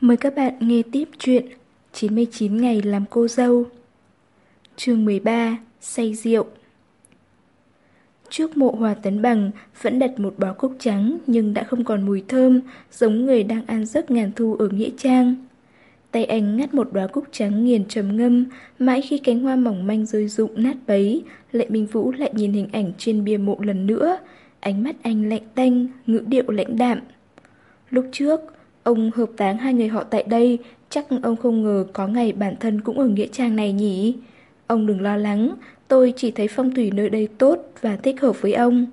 Mời các bạn nghe tiếp chuyện 99 ngày làm cô dâu Chương 13 Say rượu Trước mộ hòa tấn bằng vẫn đặt một bó cúc trắng nhưng đã không còn mùi thơm giống người đang ăn giấc ngàn thu ở Nghĩa Trang. Tay anh ngắt một đóa cúc trắng nghiền trầm ngâm, mãi khi cánh hoa mỏng manh rơi rụng nát bấy, Lệ Minh Vũ lại nhìn hình ảnh trên bia mộ lần nữa. Ánh mắt anh lạnh tanh, ngữ điệu lãnh đạm. Lúc trước, ông hợp táng hai người họ tại đây, chắc ông không ngờ có ngày bản thân cũng ở nghĩa trang này nhỉ. Ông đừng lo lắng, tôi chỉ thấy phong thủy nơi đây tốt và thích hợp với ông.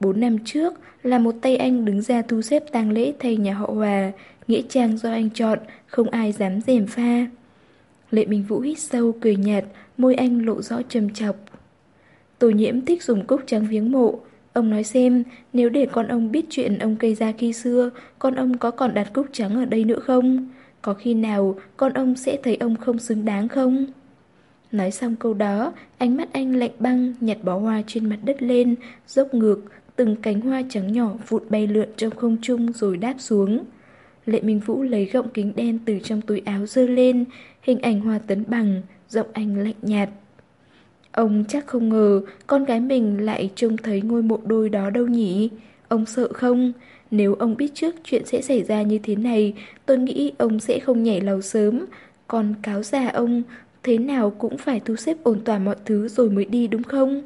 Bốn năm trước là một tay anh đứng ra thu xếp tang lễ thay nhà họ Hòa, nghĩa trang do anh chọn, không ai dám dèm pha. Lệ Minh Vũ hít sâu, cười nhạt, môi anh lộ rõ trầm chọc. Tổ nhiễm thích dùng cúc trắng viếng mộ. Ông nói xem, nếu để con ông biết chuyện ông cây ra khi xưa, con ông có còn đặt cúc trắng ở đây nữa không? Có khi nào con ông sẽ thấy ông không xứng đáng không? Nói xong câu đó, ánh mắt anh lạnh băng nhặt bó hoa trên mặt đất lên, dốc ngược, từng cánh hoa trắng nhỏ vụt bay lượn trong không trung rồi đáp xuống. Lệ Minh Vũ lấy gọng kính đen từ trong túi áo dơ lên, hình ảnh hoa tấn bằng, giọng anh lạnh nhạt. Ông chắc không ngờ con gái mình lại trông thấy ngôi mộ đôi đó đâu nhỉ? Ông sợ không? Nếu ông biết trước chuyện sẽ xảy ra như thế này, tôi nghĩ ông sẽ không nhảy lầu sớm. Còn cáo già ông, thế nào cũng phải thu xếp ổn tỏa mọi thứ rồi mới đi đúng không?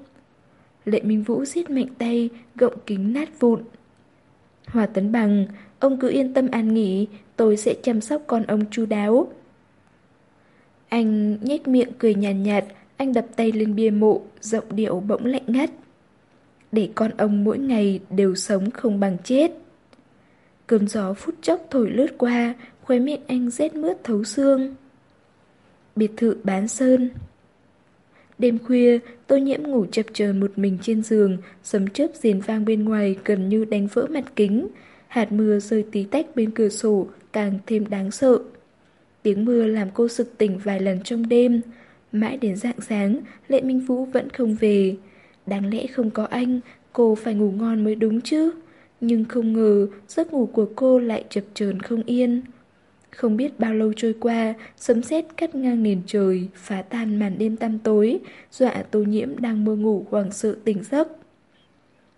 Lệ Minh Vũ siết mạnh tay, gọng kính nát vụn. Hòa tấn bằng, ông cứ yên tâm an nghỉ, tôi sẽ chăm sóc con ông chu đáo. Anh nhếch miệng cười nhàn nhạt, nhạt, anh đập tay lên bia mộ, giọng điệu bỗng lạnh ngắt. Để con ông mỗi ngày đều sống không bằng chết. Cơn gió phút chốc thổi lướt qua, khóe miệng anh rét mướt thấu xương. Biệt thự bán sơn Đêm khuya, tôi nhiễm ngủ chập chờn một mình trên giường, sấm chớp diền vang bên ngoài gần như đánh vỡ mặt kính. Hạt mưa rơi tí tách bên cửa sổ, càng thêm đáng sợ. Tiếng mưa làm cô sực tỉnh vài lần trong đêm. Mãi đến dạng sáng, Lệ Minh Vũ vẫn không về. Đáng lẽ không có anh, cô phải ngủ ngon mới đúng chứ. Nhưng không ngờ, giấc ngủ của cô lại chập chờn không yên. Không biết bao lâu trôi qua, sấm sét cắt ngang nền trời, phá tan màn đêm tăm tối, dọa tô nhiễm đang mơ ngủ hoảng sợ tỉnh giấc.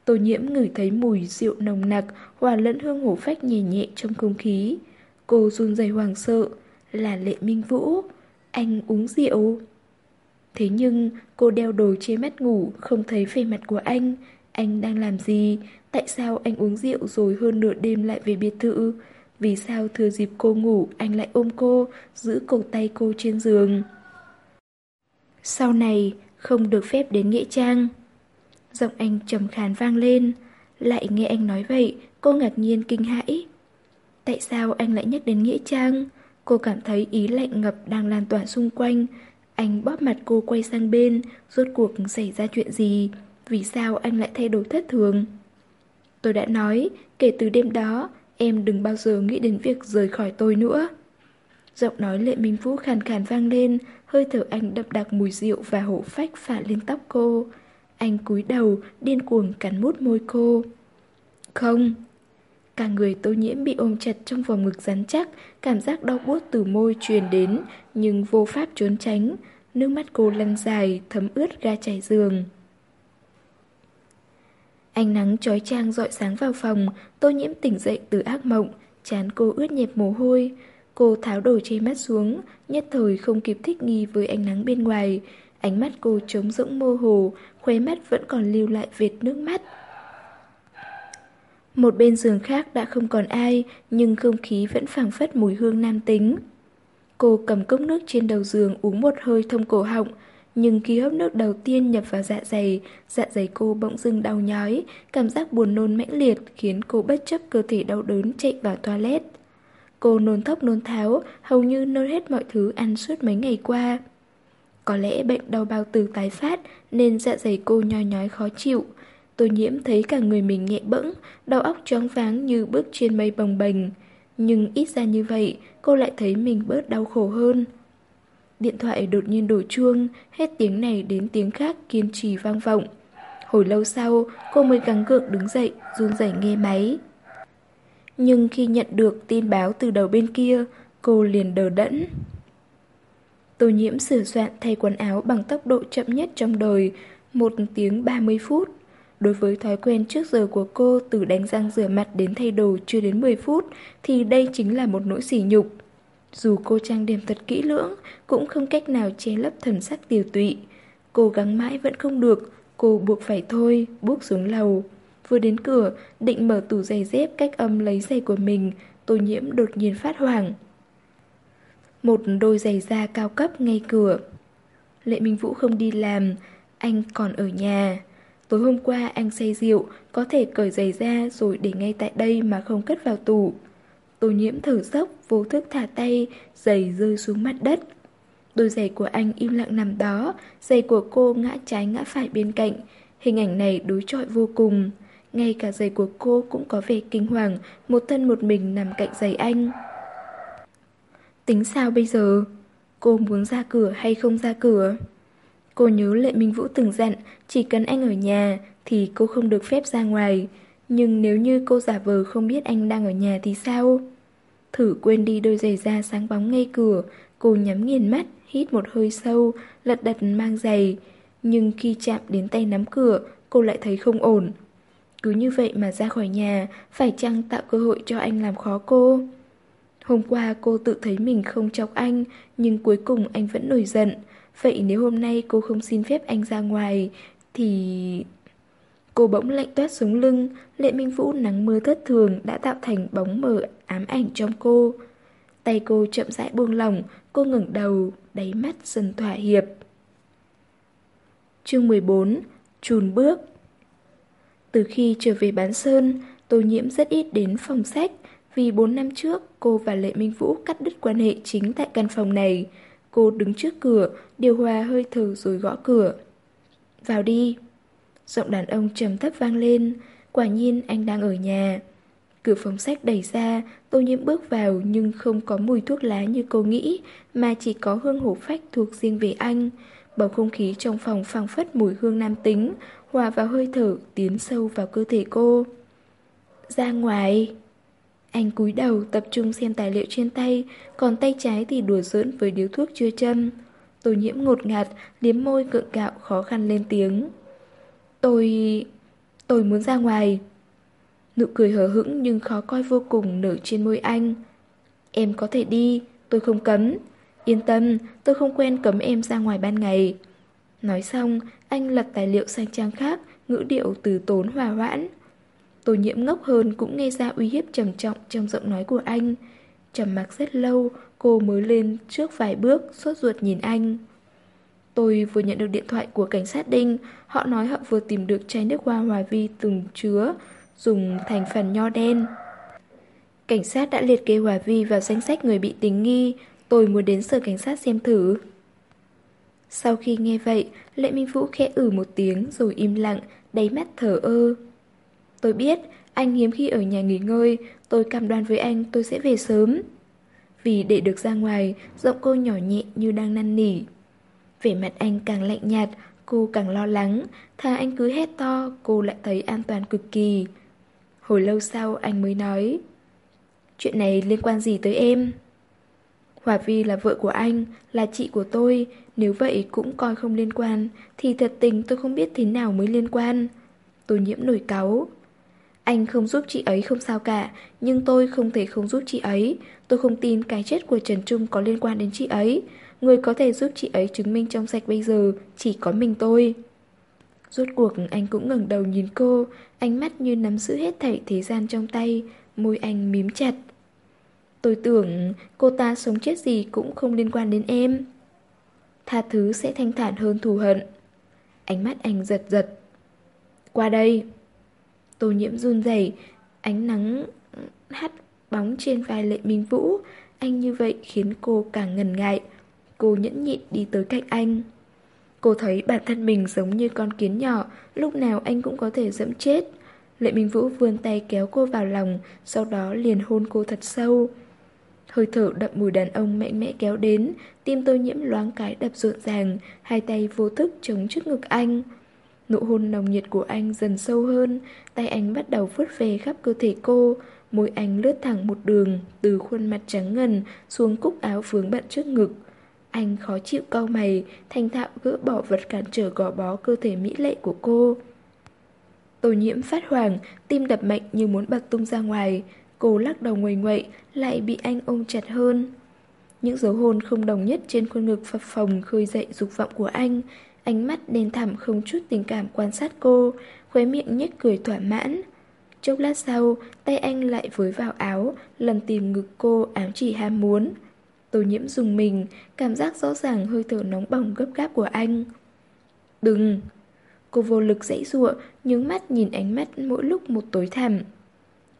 Tô nhiễm ngửi thấy mùi rượu nồng nặc, hòa lẫn hương hổ phách nhẹ nhẹ trong không khí. Cô run rẩy hoảng sợ, là Lệ Minh Vũ, anh uống rượu. Thế nhưng cô đeo đồ che mắt ngủ không thấy vẻ mặt của anh Anh đang làm gì? Tại sao anh uống rượu rồi hơn nửa đêm lại về biệt thự? Vì sao thừa dịp cô ngủ anh lại ôm cô, giữ cổ tay cô trên giường? Sau này không được phép đến Nghĩa Trang Giọng anh trầm khàn vang lên Lại nghe anh nói vậy Cô ngạc nhiên kinh hãi Tại sao anh lại nhắc đến Nghĩa Trang? Cô cảm thấy ý lạnh ngập đang lan tỏa xung quanh anh bóp mặt cô quay sang bên, rốt cuộc xảy ra chuyện gì? Vì sao anh lại thay đổi thất thường? Tôi đã nói, kể từ đêm đó, em đừng bao giờ nghĩ đến việc rời khỏi tôi nữa. Giọng nói lệ minh vũ khàn khàn vang lên, hơi thở anh đậm đặc mùi rượu và hổ phách phả lên tóc cô. Anh cúi đầu, điên cuồng cắn mút môi cô. Không, Cả người tô nhiễm bị ôm chặt trong vòng ngực rắn chắc, cảm giác đau buốt từ môi truyền đến, nhưng vô pháp trốn tránh. Nước mắt cô lăn dài, thấm ướt ga trải giường. Ánh nắng trói trang dọi sáng vào phòng, tô nhiễm tỉnh dậy từ ác mộng, chán cô ướt nhẹp mồ hôi. Cô tháo đồ che mắt xuống, nhất thời không kịp thích nghi với ánh nắng bên ngoài. Ánh mắt cô trống rỗng mơ hồ, khóe mắt vẫn còn lưu lại vệt nước mắt. Một bên giường khác đã không còn ai, nhưng không khí vẫn phảng phất mùi hương nam tính. Cô cầm cốc nước trên đầu giường uống một hơi thông cổ họng, nhưng khi hớp nước đầu tiên nhập vào dạ dày, dạ dày cô bỗng dưng đau nhói, cảm giác buồn nôn mãnh liệt khiến cô bất chấp cơ thể đau đớn chạy vào toilet. Cô nôn thốc nôn tháo, hầu như nôn hết mọi thứ ăn suốt mấy ngày qua. Có lẽ bệnh đau bao tử tái phát nên dạ dày cô nhoi nhói khó chịu, Tô nhiễm thấy cả người mình nhẹ bẫng, đầu óc choáng váng như bước trên mây bồng bềnh. Nhưng ít ra như vậy, cô lại thấy mình bớt đau khổ hơn. Điện thoại đột nhiên đổ chuông, hết tiếng này đến tiếng khác kiên trì vang vọng. Hồi lâu sau, cô mới gắng gượng đứng dậy, run rẩy nghe máy. Nhưng khi nhận được tin báo từ đầu bên kia, cô liền đờ đẫn. Tô nhiễm sửa soạn thay quần áo bằng tốc độ chậm nhất trong đời, một tiếng 30 phút. Đối với thói quen trước giờ của cô từ đánh răng rửa mặt đến thay đồ chưa đến 10 phút thì đây chính là một nỗi sỉ nhục. Dù cô trang điểm thật kỹ lưỡng cũng không cách nào che lấp thần sắc tiều tụy. Cố gắng mãi vẫn không được, cô buộc phải thôi, bước xuống lầu. Vừa đến cửa, định mở tủ giày dép cách âm lấy giày của mình, tô nhiễm đột nhiên phát hoảng. Một đôi giày da cao cấp ngay cửa. Lệ Minh Vũ không đi làm, anh còn ở nhà. Tối hôm qua anh say rượu, có thể cởi giày ra rồi để ngay tại đây mà không cất vào tủ. Tô nhiễm thở dốc, vô thức thả tay, giày rơi xuống mặt đất. Đôi giày của anh im lặng nằm đó, giày của cô ngã trái ngã phải bên cạnh. Hình ảnh này đối chọi vô cùng. Ngay cả giày của cô cũng có vẻ kinh hoàng, một thân một mình nằm cạnh giày anh. Tính sao bây giờ? Cô muốn ra cửa hay không ra cửa? Cô nhớ Lệ Minh Vũ từng dặn, chỉ cần anh ở nhà thì cô không được phép ra ngoài. Nhưng nếu như cô giả vờ không biết anh đang ở nhà thì sao? Thử quên đi đôi giày da sáng bóng ngay cửa, cô nhắm nghiền mắt, hít một hơi sâu, lật đật mang giày. Nhưng khi chạm đến tay nắm cửa, cô lại thấy không ổn. Cứ như vậy mà ra khỏi nhà, phải chăng tạo cơ hội cho anh làm khó cô? Hôm qua cô tự thấy mình không chọc anh, nhưng cuối cùng anh vẫn nổi giận. Vậy nếu hôm nay cô không xin phép anh ra ngoài, thì... Cô bỗng lạnh toát xuống lưng, Lệ Minh Vũ nắng mưa thất thường đã tạo thành bóng mờ ám ảnh trong cô. Tay cô chậm rãi buông lỏng, cô ngẩng đầu, đáy mắt dần thỏa hiệp. Chương 14 Chùn bước Từ khi trở về bán sơn, Tô Nhiễm rất ít đến phòng sách, vì 4 năm trước cô và Lệ Minh Vũ cắt đứt quan hệ chính tại căn phòng này. Cô đứng trước cửa, điều hòa hơi thở rồi gõ cửa. Vào đi. Giọng đàn ông trầm thấp vang lên, quả nhiên anh đang ở nhà. Cửa phòng sách đẩy ra, tô nhiễm bước vào nhưng không có mùi thuốc lá như cô nghĩ, mà chỉ có hương hổ phách thuộc riêng về anh. Bầu không khí trong phòng phảng phất mùi hương nam tính, hòa vào hơi thở tiến sâu vào cơ thể cô. Ra ngoài... Anh cúi đầu tập trung xem tài liệu trên tay, còn tay trái thì đùa giỡn với điếu thuốc chưa châm. Tô nhiễm ngột ngạt, liếm môi cượng cạo khó khăn lên tiếng. Tôi... tôi muốn ra ngoài. Nụ cười hờ hững nhưng khó coi vô cùng nở trên môi anh. Em có thể đi, tôi không cấm. Yên tâm, tôi không quen cấm em ra ngoài ban ngày. Nói xong, anh lật tài liệu sang trang khác, ngữ điệu từ tốn hòa hoãn. Tô nhiễm ngốc hơn cũng nghe ra uy hiếp trầm trọng trong giọng nói của anh. Trầm mặc rất lâu, cô mới lên trước vài bước, sốt ruột nhìn anh. Tôi vừa nhận được điện thoại của cảnh sát Đinh, họ nói họ vừa tìm được chai nước hoa hòa vi từng chứa, dùng thành phần nho đen. Cảnh sát đã liệt kê Hòa Vi vào danh sách người bị tình nghi, tôi muốn đến sở cảnh sát xem thử. Sau khi nghe vậy, Lệ Minh Vũ khẽ ử một tiếng rồi im lặng, đáy mắt thở ơ. Tôi biết, anh hiếm khi ở nhà nghỉ ngơi, tôi cam đoan với anh tôi sẽ về sớm. Vì để được ra ngoài, giọng cô nhỏ nhẹ như đang năn nỉ. Vẻ mặt anh càng lạnh nhạt, cô càng lo lắng, thà anh cứ hét to, cô lại thấy an toàn cực kỳ. Hồi lâu sau anh mới nói Chuyện này liên quan gì tới em? Hòa Vi là vợ của anh, là chị của tôi Nếu vậy cũng coi không liên quan Thì thật tình tôi không biết thế nào mới liên quan Tôi nhiễm nổi cáu anh không giúp chị ấy không sao cả Nhưng tôi không thể không giúp chị ấy Tôi không tin cái chết của Trần Trung có liên quan đến chị ấy Người có thể giúp chị ấy chứng minh trong sạch bây giờ Chỉ có mình tôi Rốt cuộc anh cũng ngẩng đầu nhìn cô, ánh mắt như nắm giữ hết thảy thế gian trong tay, môi anh mím chặt. Tôi tưởng cô ta sống chết gì cũng không liên quan đến em. Tha thứ sẽ thanh thản hơn thù hận. Ánh mắt anh giật giật. Qua đây. Tô nhiễm run rẩy, ánh nắng hắt bóng trên vai lệ minh vũ. Anh như vậy khiến cô càng ngần ngại. Cô nhẫn nhịn đi tới cạnh anh. Cô thấy bản thân mình giống như con kiến nhỏ, lúc nào anh cũng có thể dẫm chết. Lệ Minh Vũ vươn tay kéo cô vào lòng, sau đó liền hôn cô thật sâu. Hơi thở đậm mùi đàn ông mạnh mẽ kéo đến, tim tôi nhiễm loáng cái đập rộn ràng, hai tay vô thức chống trước ngực anh. Nụ hôn nồng nhiệt của anh dần sâu hơn, tay anh bắt đầu phớt về khắp cơ thể cô, môi anh lướt thẳng một đường, từ khuôn mặt trắng ngần xuống cúc áo vướng bận trước ngực. Anh khó chịu cau mày, thanh thạo gỡ bỏ vật cản trở gò bó cơ thể mỹ lệ của cô. Tô nhiễm phát hoảng, tim đập mạnh như muốn bật tung ra ngoài. Cô lắc đầu nguầy nguậy, lại bị anh ôm chặt hơn. Những dấu hôn không đồng nhất trên khuôn ngực phập phồng khơi dậy dục vọng của anh. Ánh mắt đen thẳm không chút tình cảm quan sát cô, khóe miệng nhếch cười thỏa mãn. Chốc lát sau, tay anh lại với vào áo, lần tìm ngực cô ám chỉ ham muốn. Tô nhiễm dùng mình, cảm giác rõ ràng hơi thở nóng bỏng gấp gáp của anh. Đừng! Cô vô lực dãy dụa, nhướng mắt nhìn ánh mắt mỗi lúc một tối thẳm.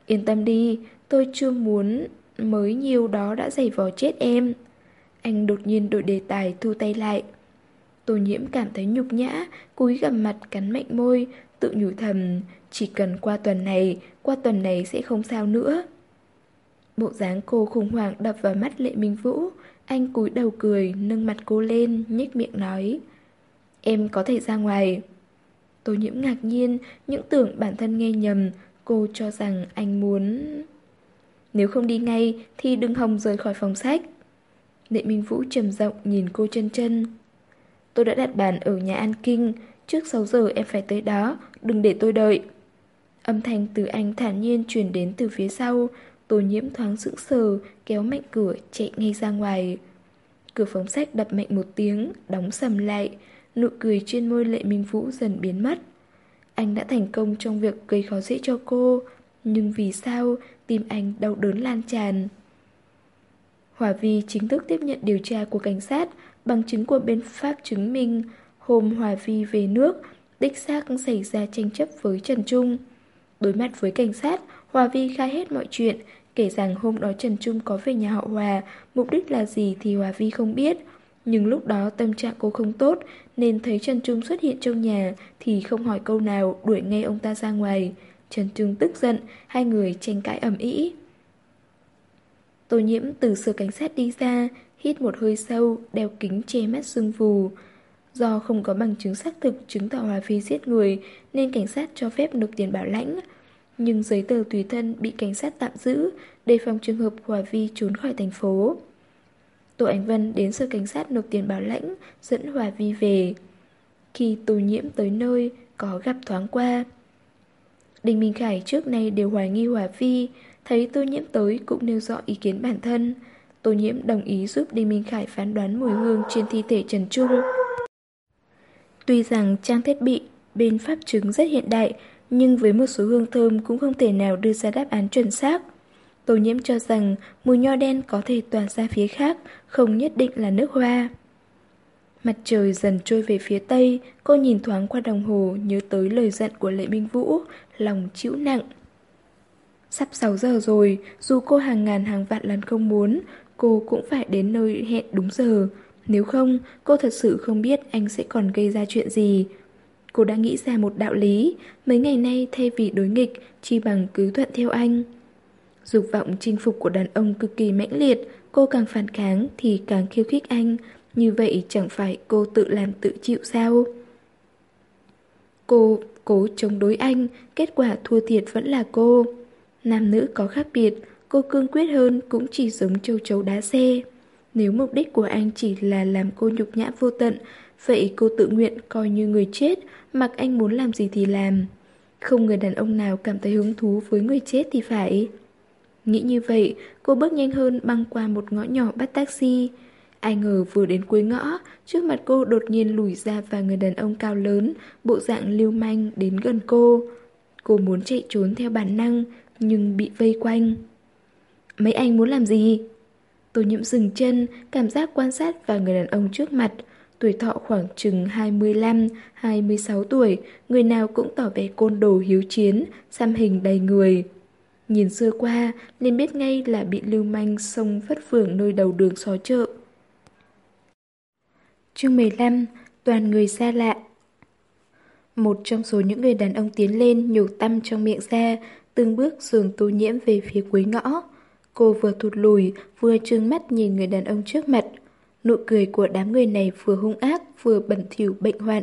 Yên tâm đi, tôi chưa muốn mới nhiều đó đã giày vò chết em. Anh đột nhiên đổi đề tài thu tay lại. Tô nhiễm cảm thấy nhục nhã, cúi gầm mặt cắn mạnh môi, tự nhủ thầm, chỉ cần qua tuần này, qua tuần này sẽ không sao nữa. Bộ dáng cô khủng hoảng đập vào mắt Lệ Minh Vũ, anh cúi đầu cười, nâng mặt cô lên, nhếch miệng nói. Em có thể ra ngoài. Tô nhiễm ngạc nhiên, những tưởng bản thân nghe nhầm, cô cho rằng anh muốn... Nếu không đi ngay thì đừng hòng rời khỏi phòng sách. Lệ Minh Vũ trầm rộng nhìn cô chân chân. Tôi đã đặt bàn ở nhà An Kinh, trước 6 giờ em phải tới đó, đừng để tôi đợi. Âm thanh từ anh thản nhiên truyền đến từ phía sau, Tô nhiễm thoáng sững sờ, kéo mạnh cửa, chạy ngay ra ngoài. Cửa phóng sách đập mạnh một tiếng, đóng sầm lại, nụ cười trên môi lệ minh vũ dần biến mất. Anh đã thành công trong việc gây khó dễ cho cô, nhưng vì sao tim anh đau đớn lan tràn. Hòa Vi chính thức tiếp nhận điều tra của cảnh sát, bằng chứng của bên Pháp chứng minh hôm Hòa Vi về nước, đích xác xảy ra tranh chấp với Trần Trung. Đối mặt với cảnh sát, Hòa Vi khai hết mọi chuyện, kể rằng hôm đó Trần Trung có về nhà họ Hòa, mục đích là gì thì Hòa Vi không biết. Nhưng lúc đó tâm trạng cô không tốt, nên thấy Trần Trung xuất hiện trong nhà thì không hỏi câu nào, đuổi ngay ông ta ra ngoài. Trần Trung tức giận, hai người tranh cãi ầm ĩ. Tô nhiễm từ sở cảnh sát đi ra, hít một hơi sâu, đeo kính che mắt sưng vù. Do không có bằng chứng xác thực chứng tỏ Hòa Phi giết người, nên cảnh sát cho phép nộp tiền bảo lãnh. Nhưng giấy tờ tùy thân bị cảnh sát tạm giữ, đề phòng trường hợp Hòa Vi trốn khỏi thành phố. Tô Ánh Vân đến sở cảnh sát nộp tiền bảo lãnh, dẫn Hòa Vi về. Khi Tô Nhiễm tới nơi, có gặp thoáng qua. Đinh Minh Khải trước nay đều hoài nghi Hòa Vi, thấy Tô Nhiễm tới cũng nêu rõ ý kiến bản thân. Tô Nhiễm đồng ý giúp Đinh Minh Khải phán đoán mùi hương trên thi thể Trần Trung. Tuy rằng trang thiết bị bên pháp chứng rất hiện đại, nhưng với một số hương thơm cũng không thể nào đưa ra đáp án chuẩn xác. Tô nhiễm cho rằng mùi nho đen có thể tỏa ra phía khác, không nhất định là nước hoa. Mặt trời dần trôi về phía tây, cô nhìn thoáng qua đồng hồ nhớ tới lời giận của Lệ Minh Vũ, lòng chịu nặng. Sắp 6 giờ rồi, dù cô hàng ngàn hàng vạn lần không muốn, cô cũng phải đến nơi hẹn đúng giờ. Nếu không, cô thật sự không biết anh sẽ còn gây ra chuyện gì. Cô đã nghĩ ra một đạo lý, mấy ngày nay thay vì đối nghịch, chi bằng cứ thuận theo anh. Dục vọng chinh phục của đàn ông cực kỳ mãnh liệt, cô càng phản kháng thì càng khiêu khích anh, như vậy chẳng phải cô tự làm tự chịu sao? Cô cố chống đối anh, kết quả thua thiệt vẫn là cô. Nam nữ có khác biệt, cô cương quyết hơn cũng chỉ giống châu chấu đá xe. Nếu mục đích của anh chỉ là làm cô nhục nhã vô tận, vậy cô tự nguyện coi như người chết, mặc anh muốn làm gì thì làm. Không người đàn ông nào cảm thấy hứng thú với người chết thì phải. Nghĩ như vậy, cô bước nhanh hơn băng qua một ngõ nhỏ bắt taxi. Ai ngờ vừa đến cuối ngõ, trước mặt cô đột nhiên lùi ra và người đàn ông cao lớn, bộ dạng lưu manh đến gần cô. Cô muốn chạy trốn theo bản năng, nhưng bị vây quanh. Mấy anh muốn làm gì? Tô nhiễm dừng chân, cảm giác quan sát vào người đàn ông trước mặt. Tuổi thọ khoảng chừng 25-26 tuổi, người nào cũng tỏ vẻ côn đồ hiếu chiến, xăm hình đầy người. Nhìn xưa qua, liền biết ngay là bị lưu manh sông phất phưởng nơi đầu đường xó chợ. Chương 15 Toàn người xa lạ Một trong số những người đàn ông tiến lên nhổ tăm trong miệng ra, từng bước dường tô nhiễm về phía cuối ngõ. Cô vừa thụt lùi, vừa trừng mắt nhìn người đàn ông trước mặt. Nụ cười của đám người này vừa hung ác, vừa bẩn thỉu bệnh hoạn.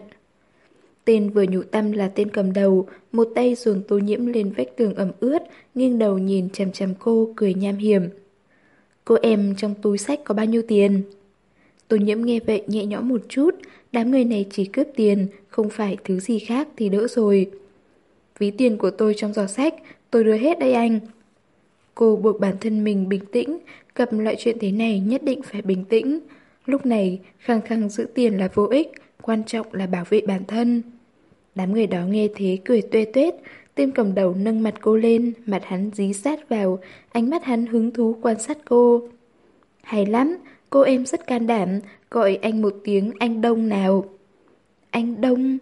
Tên vừa nhủ tâm là tên cầm đầu, một tay dồn tô nhiễm lên vách tường ẩm ướt, nghiêng đầu nhìn chằm chằm cô, cười nham hiểm. Cô em trong túi sách có bao nhiêu tiền? Tô nhiễm nghe vậy nhẹ nhõm một chút, đám người này chỉ cướp tiền, không phải thứ gì khác thì đỡ rồi. Ví tiền của tôi trong giỏ sách, tôi đưa hết đây anh. Cô buộc bản thân mình bình tĩnh, gặp loại chuyện thế này nhất định phải bình tĩnh. Lúc này, khăng khăng giữ tiền là vô ích, quan trọng là bảo vệ bản thân. Đám người đó nghe thế cười tuê tuét, tên cầm đầu nâng mặt cô lên, mặt hắn dí sát vào, ánh mắt hắn hứng thú quan sát cô. Hay lắm, cô em rất can đảm, gọi anh một tiếng anh Đông nào. Anh Đông...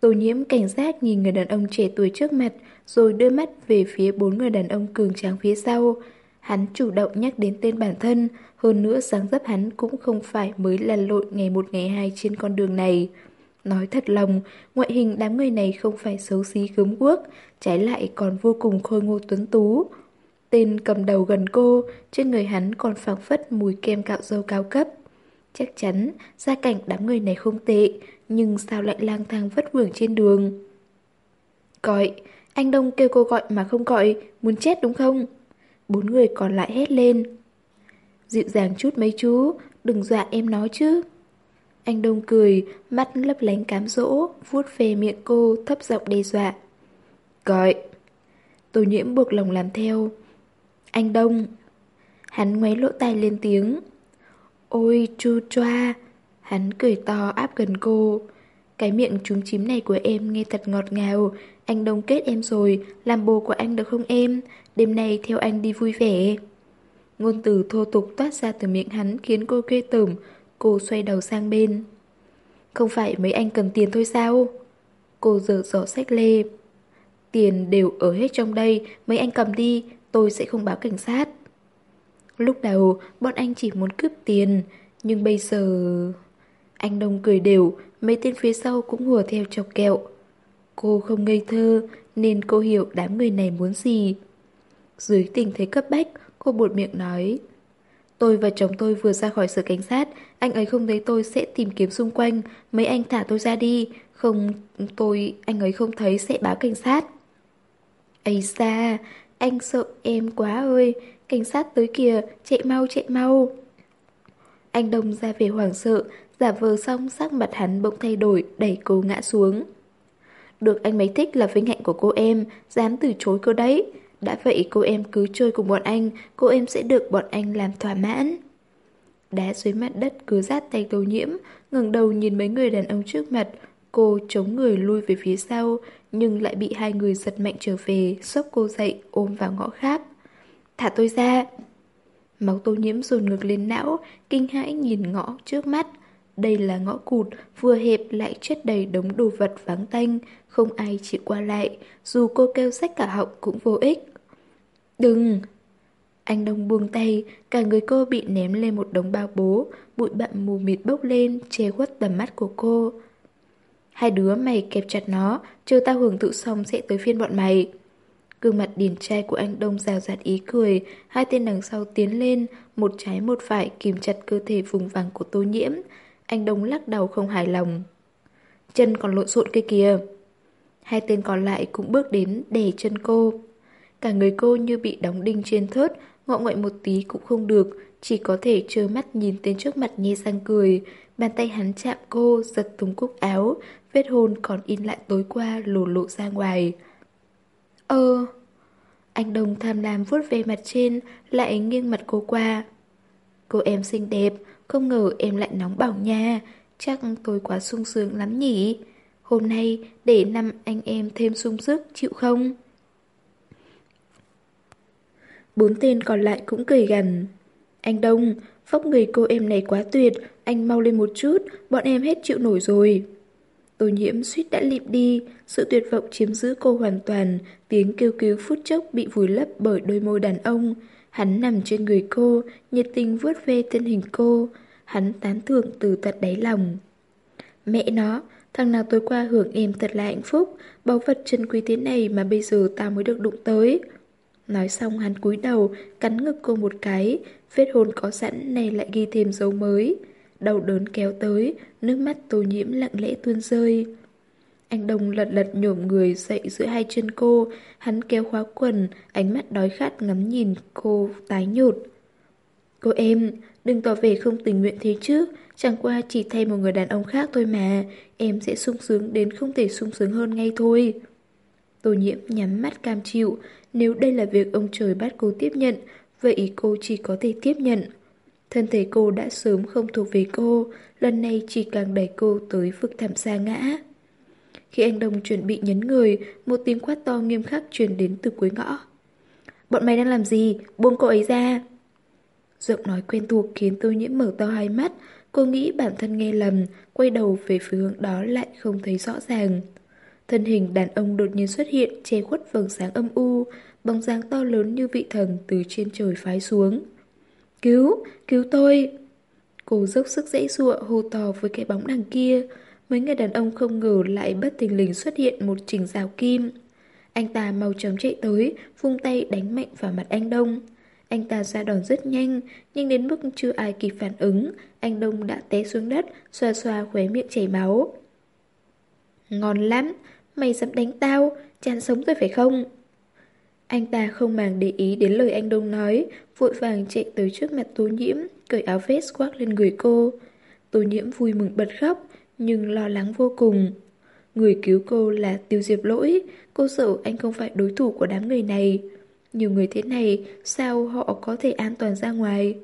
Tô nhiễm cảnh giác nhìn người đàn ông trẻ tuổi trước mặt, rồi đưa mắt về phía bốn người đàn ông cường tráng phía sau. Hắn chủ động nhắc đến tên bản thân, hơn nữa sáng dấp hắn cũng không phải mới lăn lộn ngày một ngày hai trên con đường này. Nói thật lòng, ngoại hình đám người này không phải xấu xí gớm quốc, trái lại còn vô cùng khôi ngô tuấn tú. Tên cầm đầu gần cô, trên người hắn còn phảng phất mùi kem cạo dâu cao cấp. Chắc chắn, gia cảnh đám người này không tệ, nhưng sao lại lang thang vất vưởng trên đường? Gọi, anh Đông kêu cô gọi mà không gọi, muốn chết đúng không? Bốn người còn lại hét lên. Dịu dàng chút mấy chú, đừng dọa em nói chứ. Anh Đông cười, mắt lấp lánh cám dỗ, vuốt về miệng cô, thấp giọng đe dọa. Gọi. Tô nhiễm buộc lòng làm theo. Anh Đông. Hắn ngoáy lỗ tai lên tiếng. Ôi chu choa. Hắn cười to áp gần cô. Cái miệng trúng chím này của em nghe thật ngọt ngào. Anh Đông kết em rồi, làm bồ của anh được không em? Đêm nay theo anh đi vui vẻ. Ngôn từ thô tục toát ra từ miệng hắn khiến cô ghê tởm. Cô xoay đầu sang bên. Không phải mấy anh cần tiền thôi sao? Cô dở giỏ sách lê. Tiền đều ở hết trong đây, mấy anh cầm đi, tôi sẽ không báo cảnh sát. Lúc đầu, bọn anh chỉ muốn cướp tiền, nhưng bây giờ... Anh Đông cười đều, mấy tên phía sau cũng hùa theo chọc kẹo. Cô không ngây thơ, nên cô hiểu đám người này muốn gì. Dưới tình thế cấp bách, cô buột miệng nói. Tôi và chồng tôi vừa ra khỏi sở cảnh sát, anh ấy không thấy tôi sẽ tìm kiếm xung quanh, mấy anh thả tôi ra đi, không tôi, anh ấy không thấy sẽ báo cảnh sát. Ây xa, anh sợ em quá ơi, cảnh sát tới kìa, chạy mau chạy mau. Anh Đông ra về hoảng sợ, giả vờ xong sắc mặt hắn bỗng thay đổi, đẩy cô ngã xuống. Được anh mấy thích là vinh hạnh của cô em, dám từ chối cô đấy. Đã vậy cô em cứ chơi cùng bọn anh, cô em sẽ được bọn anh làm thỏa mãn. Đá dưới mặt đất cứ rát tay tô nhiễm, ngẩng đầu nhìn mấy người đàn ông trước mặt. Cô chống người lui về phía sau, nhưng lại bị hai người giật mạnh trở về, Xốc cô dậy, ôm vào ngõ khác. Thả tôi ra! Máu tô nhiễm dồn ngược lên não, kinh hãi nhìn ngõ trước mắt. Đây là ngõ cụt, vừa hẹp lại chất đầy đống đồ vật vắng tanh, không ai chịu qua lại, dù cô kêu sách cả họng cũng vô ích. Đừng! Anh Đông buông tay, cả người cô bị ném lên một đống bao bố, bụi bặm mù mịt bốc lên, che khuất tầm mắt của cô. Hai đứa mày kẹp chặt nó, chờ tao hưởng thụ xong sẽ tới phiên bọn mày. Gương mặt điển trai của anh Đông rào rạt ý cười, hai tên đằng sau tiến lên, một trái một phải kìm chặt cơ thể vùng vàng của tô nhiễm. Anh Đông lắc đầu không hài lòng. Chân còn lộn xộn kia kìa. Hai tên còn lại cũng bước đến đè chân cô. Cả người cô như bị đóng đinh trên thớt, ngọ ngoại một tí cũng không được, chỉ có thể trơ mắt nhìn tên trước mặt nhe răng cười. Bàn tay hắn chạm cô, giật túng cúc áo, vết hôn còn in lại tối qua lổ lộ ra ngoài. Ơ... Anh Đông tham lam vuốt về mặt trên, lại nghiêng mặt cô qua. Cô em xinh đẹp, không ngờ em lại nóng bỏng nha, chắc tôi quá sung sướng lắm nhỉ. Hôm nay để năm anh em thêm sung sức, chịu không? Bốn tên còn lại cũng cười gần. Anh Đông, phóc người cô em này quá tuyệt, anh mau lên một chút, bọn em hết chịu nổi rồi. Tô nhiễm suýt đã lịm đi, sự tuyệt vọng chiếm giữ cô hoàn toàn, tiếng kêu cứu phút chốc bị vùi lấp bởi đôi môi đàn ông. Hắn nằm trên người cô, nhiệt tình vuốt ve thân hình cô. Hắn tán thưởng từ tận đáy lòng. Mẹ nó, thằng nào tối qua hưởng em thật là hạnh phúc, báu vật chân quý thế này mà bây giờ tao mới được đụng tới. Nói xong hắn cúi đầu, cắn ngực cô một cái, vết hôn có sẵn này lại ghi thêm dấu mới. Đầu đớn kéo tới, nước mắt tô nhiễm lặng lẽ tuôn rơi. Anh Đông lật lật nhổm người dậy giữa hai chân cô, hắn kéo khóa quần, ánh mắt đói khát ngắm nhìn cô tái nhột. Cô em, đừng tỏ vẻ không tình nguyện thế chứ, chẳng qua chỉ thay một người đàn ông khác thôi mà, em sẽ sung sướng đến không thể sung sướng hơn ngay thôi. Tô nhiễm nhắm mắt cam chịu, nếu đây là việc ông trời bắt cô tiếp nhận, vậy cô chỉ có thể tiếp nhận. Thân thể cô đã sớm không thuộc về cô, lần này chỉ càng đẩy cô tới vực thẳm xa ngã. Khi anh Đông chuẩn bị nhấn người, một tiếng quát to nghiêm khắc truyền đến từ cuối ngõ. Bọn mày đang làm gì? Buông cô ấy ra! Giọng nói quen thuộc khiến tôi nhiễm mở to hai mắt, cô nghĩ bản thân nghe lầm, quay đầu về phía hướng đó lại không thấy rõ ràng. Thân hình đàn ông đột nhiên xuất hiện che khuất vầng sáng âm u, bóng dáng to lớn như vị thần từ trên trời phái xuống. Cứu, cứu tôi! Cô dốc sức dãy dụa hô to với cái bóng đằng kia. Mấy người đàn ông không ngờ lại bất thình lình xuất hiện một trình rào kim. Anh ta mau chóng chạy tới, vung tay đánh mạnh vào mặt anh Đông. Anh ta ra đòn rất nhanh, nhưng đến mức chưa ai kịp phản ứng, anh Đông đã té xuống đất, xoa xoa khóe miệng chảy máu. Ngon lắm, mày dám đánh tao, chán sống rồi phải không? Anh ta không màng để ý đến lời anh Đông nói, vội vàng chạy tới trước mặt Tô Nhiễm, cởi áo vest khoác lên người cô. Tô Nhiễm vui mừng bật khóc, nhưng lo lắng vô cùng. Người cứu cô là Tiêu Diệp Lỗi, cô sợ anh không phải đối thủ của đám người này. Nhiều người thế này, sao họ có thể an toàn ra ngoài?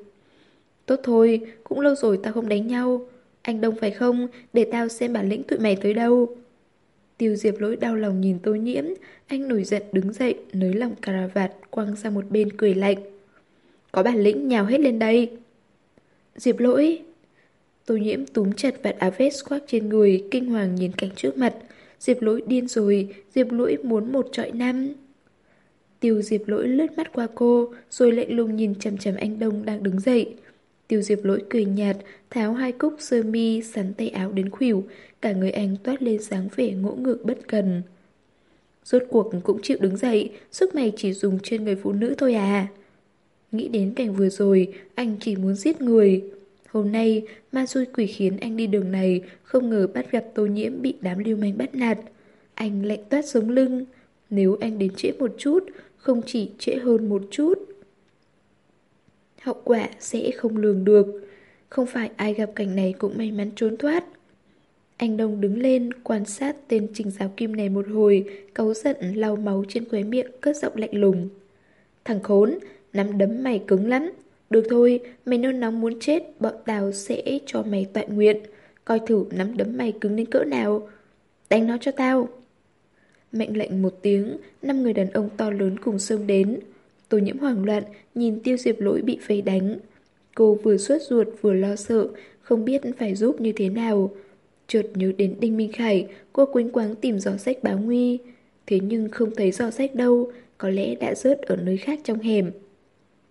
Tốt thôi, cũng lâu rồi tao không đánh nhau. Anh Đông phải không? Để tao xem bản lĩnh tụi mày tới đâu. Tiêu Diệp lỗi đau lòng nhìn tôi nhiễm, anh nổi giận đứng dậy, nới lòng cà vạt, quăng sang một bên cười lạnh. Có bản lĩnh nhào hết lên đây. Diệp lỗi. Tô nhiễm túm chặt vạt áo vest khoác trên người, kinh hoàng nhìn cảnh trước mặt. Diệp lỗi điên rồi, Diệp lỗi muốn một trọi năm. Tiêu Diệp lỗi lướt mắt qua cô, rồi lạnh lùng nhìn chằm chằm anh Đông đang đứng dậy. Tiêu Diệp lỗi cười nhạt, tháo hai cúc sơ mi, sắn tay áo đến khuỷu, cả người anh toát lên dáng vẻ ngỗ ngược bất cần. Rốt cuộc cũng chịu đứng dậy, sức mày chỉ dùng trên người phụ nữ thôi à. Nghĩ đến cảnh vừa rồi, anh chỉ muốn giết người. Hôm nay, ma xui quỷ khiến anh đi đường này, không ngờ bắt gặp tô nhiễm bị đám lưu manh bắt nạt. Anh lạnh toát sống lưng. Nếu anh đến trễ một chút, không chỉ trễ hơn một chút. Hậu quả sẽ không lường được. Không phải ai gặp cảnh này cũng may mắn trốn thoát. Anh Đông đứng lên, quan sát tên trình giáo kim này một hồi, cáu giận lau máu trên khóe miệng, cất giọng lạnh lùng. Thằng khốn, nắm đấm mày cứng lắm. Được thôi, mày nôn nóng muốn chết, bọn tao sẽ cho mày tọa nguyện. Coi thử nắm đấm mày cứng đến cỡ nào. Đánh nó cho tao. Mệnh lệnh một tiếng, năm người đàn ông to lớn cùng xông đến. Tô nhiễm hoảng loạn, nhìn tiêu diệp lỗi bị vây đánh. Cô vừa suốt ruột vừa lo sợ, không biết phải giúp như thế nào. Chợt nhớ đến Đinh Minh Khải, cô quýnh quáng tìm giỏ sách báo nguy. Thế nhưng không thấy giỏ sách đâu, có lẽ đã rớt ở nơi khác trong hẻm.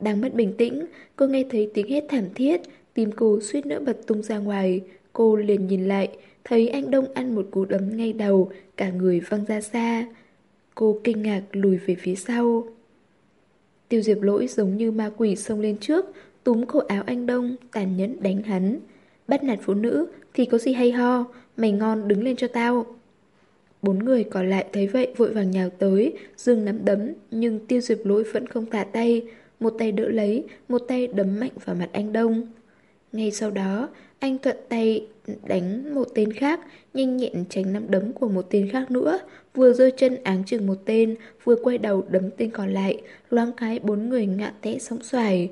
Đang mất bình tĩnh, cô nghe thấy tiếng hét thảm thiết, tim cô suýt nữa bật tung ra ngoài. Cô liền nhìn lại, thấy anh Đông ăn một cú đấm ngay đầu, cả người văng ra xa. Cô kinh ngạc lùi về phía sau. Tiêu diệp lỗi giống như ma quỷ xông lên trước, túm cổ áo anh Đông, tàn nhẫn đánh hắn. Bắt nạt phụ nữ thì có gì hay ho, mày ngon đứng lên cho tao. Bốn người còn lại thấy vậy vội vàng nhào tới, dương nắm đấm, nhưng tiêu diệp lỗi vẫn không thả tay, một tay đỡ lấy, một tay đấm mạnh vào mặt anh Đông. Ngay sau đó, anh thuận tay đánh một tên khác, nhanh nhẹn tránh nắm đấm của một tên khác nữa, vừa rơi chân áng chừng một tên, vừa quay đầu đấm tên còn lại, loáng cái bốn người ngã té sóng xoài.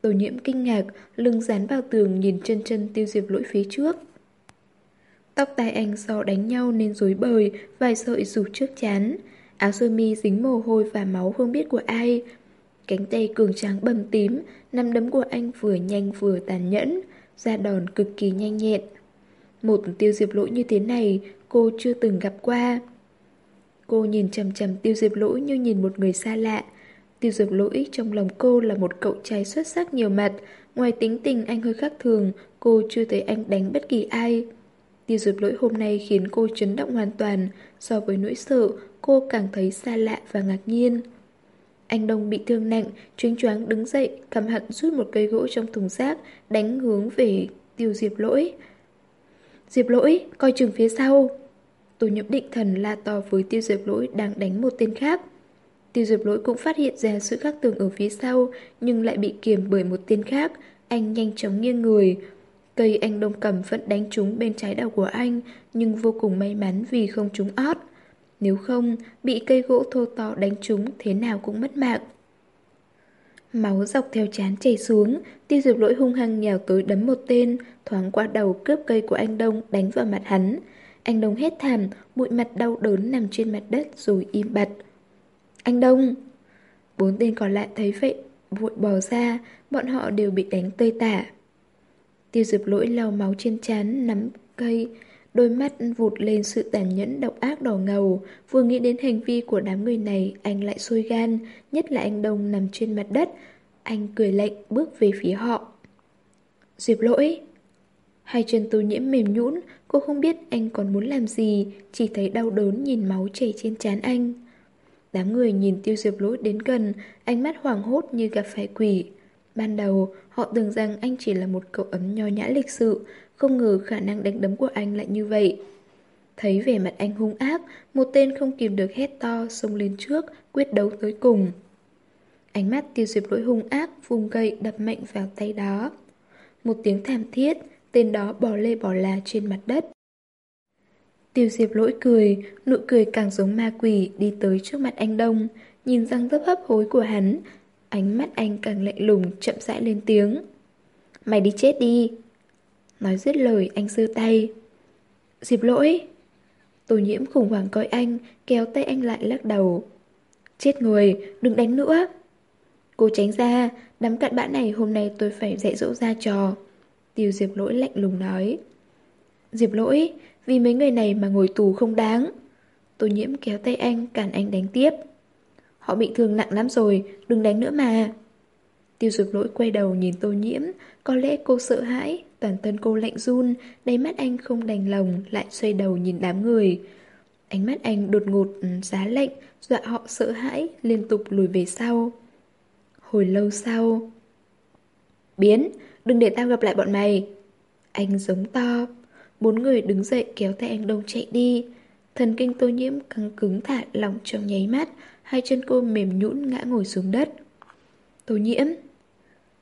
Tổ nhiễm kinh ngạc, lưng dán vào tường nhìn chân chân tiêu diệp lỗi phía trước. Tóc tai anh do đánh nhau nên rối bời, vài sợi rủ trước chán. Áo sơ mi dính mồ hôi và máu không biết của ai. Cánh tay cường tráng bầm tím, nắm đấm của anh vừa nhanh vừa tàn nhẫn, ra đòn cực kỳ nhanh nhẹn. Một tiêu diệp lỗi như thế này, cô chưa từng gặp qua. Cô nhìn chầm chầm tiêu diệp lỗi như nhìn một người xa lạ. Tiêu diệp lỗi trong lòng cô là một cậu trai xuất sắc nhiều mặt. Ngoài tính tình anh hơi khác thường, cô chưa thấy anh đánh bất kỳ ai. Tiêu diệp lỗi hôm nay khiến cô chấn động hoàn toàn. So với nỗi sợ, cô càng thấy xa lạ và ngạc nhiên. Anh Đông bị thương nặng, chuyến choáng đứng dậy, cầm hận rút một cây gỗ trong thùng rác, đánh hướng về tiêu diệp lỗi. Diệp lỗi, coi chừng phía sau. Tô nhiễm định thần la to với tiêu diệp lỗi đang đánh một tên khác. Tiêu diệp lỗi cũng phát hiện ra sự khác tường ở phía sau, nhưng lại bị kiềm bởi một tên khác. Anh nhanh chóng nghiêng người. Cây anh đông cầm vẫn đánh trúng bên trái đầu của anh, nhưng vô cùng may mắn vì không trúng ót. Nếu không, bị cây gỗ thô to đánh trúng thế nào cũng mất mạng. Máu dọc theo chán chảy xuống, tiêu diệp lỗi hung hăng nhào tới đấm một tên, thoáng qua đầu cướp cây của anh Đông đánh vào mặt hắn. Anh Đông hét thảm, bụi mặt đau đớn nằm trên mặt đất rồi im bặt. Anh Đông! Bốn tên còn lại thấy vậy, vội bò ra, bọn họ đều bị đánh tơi tả. Tiêu diệp lỗi lau máu trên chán, nắm cây, đôi mắt vụt lên sự tàn nhẫn độc ác đỏ ngầu. Vừa nghĩ đến hành vi của đám người này, anh lại sôi gan, nhất là anh Đông nằm trên mặt đất. Anh cười lạnh bước về phía họ. Diệp lỗi! Hai chân tô nhiễm mềm nhũn, cô không biết anh còn muốn làm gì, chỉ thấy đau đớn nhìn máu chảy trên trán anh. Đám người nhìn tiêu diệp lỗi đến gần, ánh mắt hoảng hốt như gặp phải quỷ. Ban đầu, họ tưởng rằng anh chỉ là một cậu ấm nho nhã lịch sự, không ngờ khả năng đánh đấm của anh lại như vậy. Thấy vẻ mặt anh hung ác, một tên không kìm được hét to, xông lên trước, quyết đấu tới cùng. Ánh mắt tiêu diệp lỗi hung ác, vùng gậy đập mạnh vào tay đó. Một tiếng thảm thiết, tên đó bò lê bò là trên mặt đất. Tiêu diệp lỗi cười, nụ cười càng giống ma quỷ đi tới trước mặt anh Đông, nhìn răng rấp hấp hối của hắn. Ánh mắt anh càng lạnh lùng, chậm rãi lên tiếng. Mày đi chết đi. Nói dứt lời anh giơ tay. Diệp lỗi. Tô nhiễm khủng hoảng coi anh, kéo tay anh lại lắc đầu. Chết người, đừng đánh nữa. Cô tránh ra, đám cặn bã này hôm nay tôi phải dạy dỗ ra trò. Tiêu Diệp lỗi lạnh lùng nói. Diệp lỗi, vì mấy người này mà ngồi tù không đáng. Tô nhiễm kéo tay anh, cản anh đánh tiếp. Họ bị thương nặng lắm rồi, đừng đánh nữa mà. Tiêu Diệp lỗi quay đầu nhìn tô nhiễm, có lẽ cô sợ hãi, toàn thân cô lạnh run, đáy mắt anh không đành lòng, lại xoay đầu nhìn đám người. Ánh mắt anh đột ngột, ừ, giá lạnh, dọa họ sợ hãi, liên tục lùi về sau. Hồi lâu sau... Biến, đừng để tao gặp lại bọn mày. Anh giống to. Bốn người đứng dậy kéo tay anh Đông chạy đi. Thần kinh tô nhiễm căng cứng thả lỏng trong nháy mắt, hai chân cô mềm nhũn ngã ngồi xuống đất. Tô nhiễm.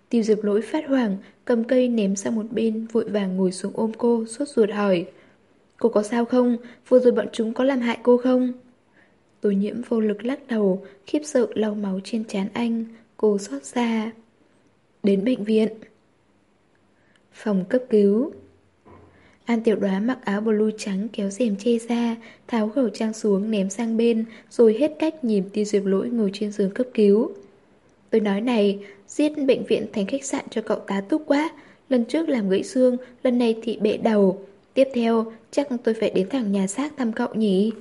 Tiêu diệp lỗi phát hoảng, cầm cây ném sang một bên, vội vàng ngồi xuống ôm cô, sốt ruột hỏi. Cô có sao không? Vừa rồi bọn chúng có làm hại cô không? Tôi nhiễm vô lực lắc đầu, khiếp sợ lau máu trên trán anh, cô xót xa. Đến bệnh viện. Phòng cấp cứu. An tiểu đoá mặc áo blue trắng kéo rèm che ra, tháo khẩu trang xuống ném sang bên, rồi hết cách nhìn tiêu diệp lỗi ngồi trên giường cấp cứu. Tôi nói này, giết bệnh viện thành khách sạn cho cậu tá túc quá. Lần trước làm gãy xương, lần này thì bệ đầu. Tiếp theo, chắc tôi phải đến thẳng nhà xác thăm cậu nhỉ?